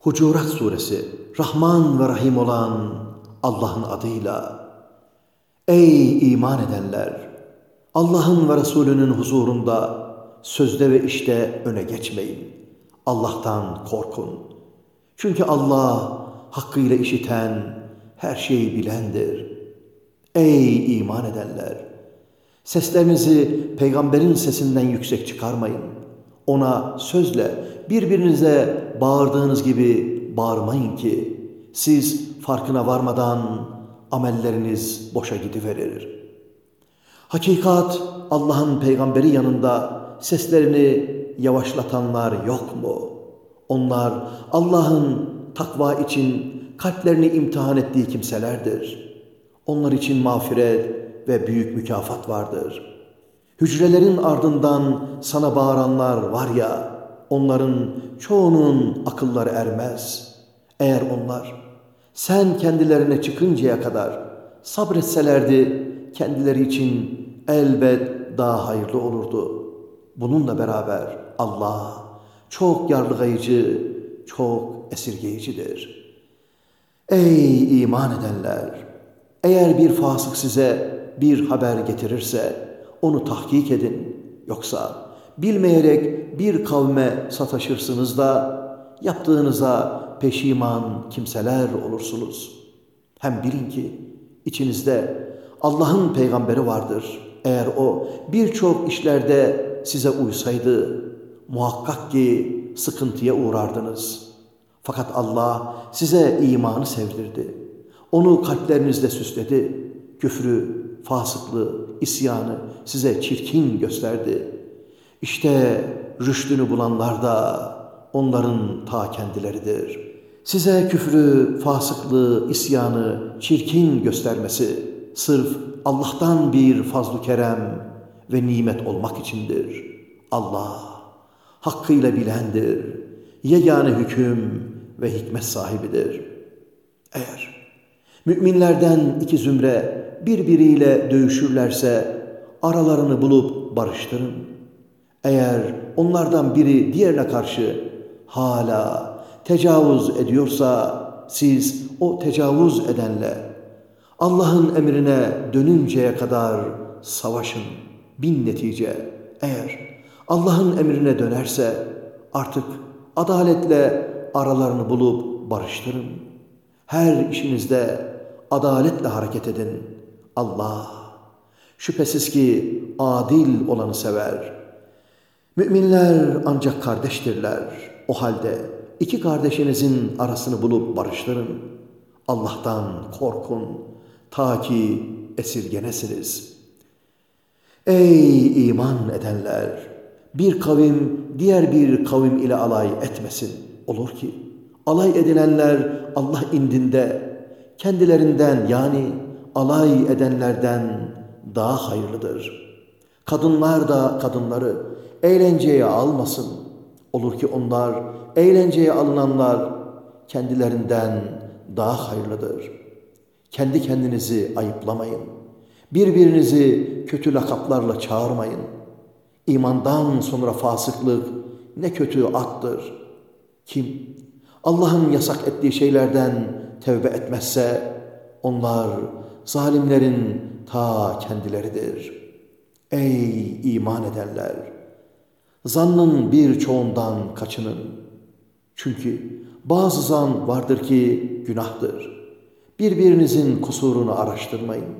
Hucurat Suresi Rahman ve Rahim olan Allah'ın adıyla Ey iman edenler! Allah'ın ve Resulünün huzurunda sözde ve işte öne geçmeyin. Allah'tan korkun. Çünkü Allah hakkıyla işiten, her şeyi bilendir. Ey iman edenler! Seslerinizi peygamberin sesinden yüksek çıkarmayın. Ona sözle birbirinize bağırdığınız gibi bağırmayın ki siz farkına varmadan amelleriniz boşa gidiverir. Hakikat Allah'ın peygamberi yanında seslerini yavaşlatanlar yok mu? Onlar Allah'ın takva için kalplerini imtihan ettiği kimselerdir. Onlar için mağfiret ve büyük mükafat vardır. Hücrelerin ardından sana bağıranlar var ya, onların çoğunun akılları ermez. Eğer onlar sen kendilerine çıkıncaya kadar sabretselerdi kendileri için elbet daha hayırlı olurdu. Bununla beraber Allah çok yarlıgayıcı, çok esirgeyicidir. Ey iman edenler! Eğer bir fasık size bir haber getirirse onu tahkik edin. Yoksa bilmeyerek bir kavme sataşırsınız da yaptığınıza peşiman kimseler olursunuz. Hem bilin ki içinizde Allah'ın peygamberi vardır. Eğer o birçok işlerde size uysaydı muhakkak ki sıkıntıya uğrardınız. Fakat Allah size imanı sevdirdi. Onu kalplerinizde süsledi. Küfrü, fasıklığı, isyanı size çirkin gösterdi. İşte rüştünü bulanlar da onların ta kendileridir. Size küfrü, fasıklığı, isyanı çirkin göstermesi sırf Allah'tan bir fazlu kerem ve nimet olmak içindir. Allah hakkıyla bilendir, yegane hüküm ve hikmet sahibidir. Eğer müminlerden iki zümre birbiriyle dövüşürlerse aralarını bulup barıştırın. Eğer onlardan biri diğerine karşı hala tecavüz ediyorsa siz o tecavüz edenle Allah'ın emrine dönünceye kadar savaşın. Bin netice eğer Allah'ın emrine dönerse artık adaletle aralarını bulup barıştırın. Her işinizde adaletle hareket edin. Allah şüphesiz ki adil olanı sever. Müminler ancak kardeştirler. O halde iki kardeşinizin arasını bulup barıştırın. Allah'tan korkun ta ki esirgenesiniz. Ey iman edenler! Bir kavim diğer bir kavim ile alay etmesin. Olur ki alay edilenler Allah indinde kendilerinden yani alay edenlerden daha hayırlıdır. Kadınlar da kadınları eğlenceye almasın. Olur ki onlar eğlenceye alınanlar kendilerinden daha hayırlıdır. Kendi kendinizi ayıplamayın. Birbirinizi kötü lakaplarla çağırmayın. İmandan sonra fasıklık ne kötü attır. Kim Allah'ın yasak ettiği şeylerden tevbe etmezse onlar zalimlerin ta kendileridir. Ey iman edenler! Zannın birçoğundan kaçının. Çünkü bazı zan vardır ki günahtır. Birbirinizin kusurunu araştırmayın.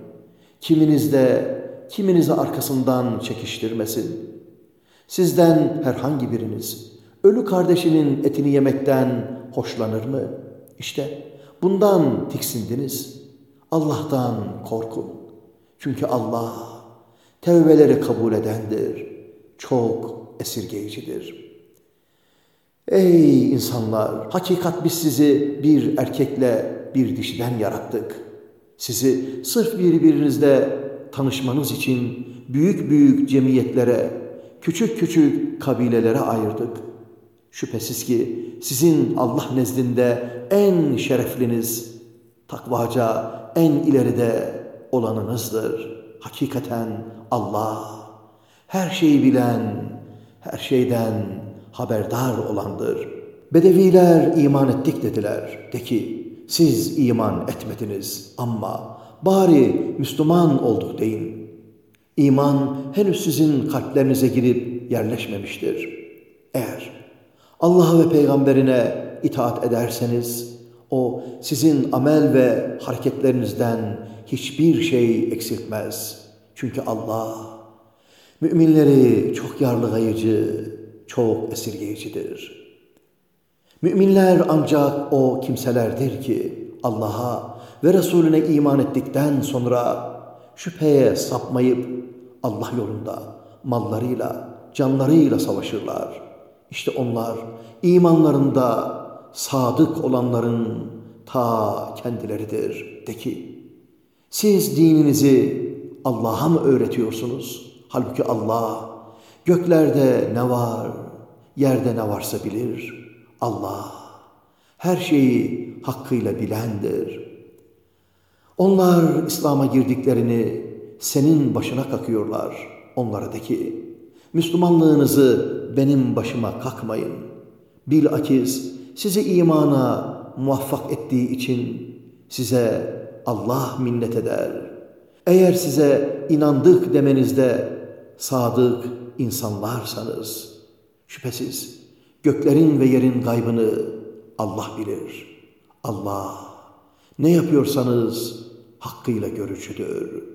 Kiminiz de kiminizi arkasından çekiştirmesin. Sizden herhangi biriniz ölü kardeşinin etini yemekten hoşlanır mı? İşte bundan tiksindiniz. Allah'tan korkun. Çünkü Allah tevbeleri kabul edendir. Çok esirgeyicidir. Ey insanlar! Hakikat biz sizi bir erkekle bir dişiden yarattık. Sizi sırf birbirinizle tanışmanız için büyük büyük cemiyetlere, küçük küçük kabilelere ayırdık. Şüphesiz ki sizin Allah nezdinde en şerefliniz, takvaca en ileride olanınızdır. Hakikaten Allah her şeyi bilen, her şeyden haberdar olandır. Bedeviler iman ettik dediler. De ki siz iman etmediniz ama bari Müslüman olduk deyin. İman henüz sizin kalplerinize girip yerleşmemiştir. Eğer Allah'a ve peygamberine itaat ederseniz o sizin amel ve hareketlerinizden hiçbir şey eksiltmez. Çünkü Allah müminleri çok yarlıgayıcı, çok esirgeyicidir. Müminler ancak o kimselerdir ki Allah'a ve Resulüne iman ettikten sonra şüpheye sapmayıp Allah yolunda mallarıyla, canlarıyla savaşırlar. İşte onlar imanlarında sadık olanların ta kendileridir. De ki, siz dininizi Allah'a mı öğretiyorsunuz? Halbuki Allah göklerde ne var, yerde ne varsa bilir. Allah her şeyi hakkıyla bilendir. Onlar İslam'a girdiklerini senin başına kakıyorlar. Onlara de ki, Müslümanlığınızı benim başıma kakmayın. Bilakis sizi imana muvaffak ettiği için size Allah minnet eder. Eğer size inandık demenizde sadık insanlarsanız, şüphesiz göklerin ve yerin gaybını Allah bilir. Allah ne yapıyorsanız hakkıyla görücüdür.''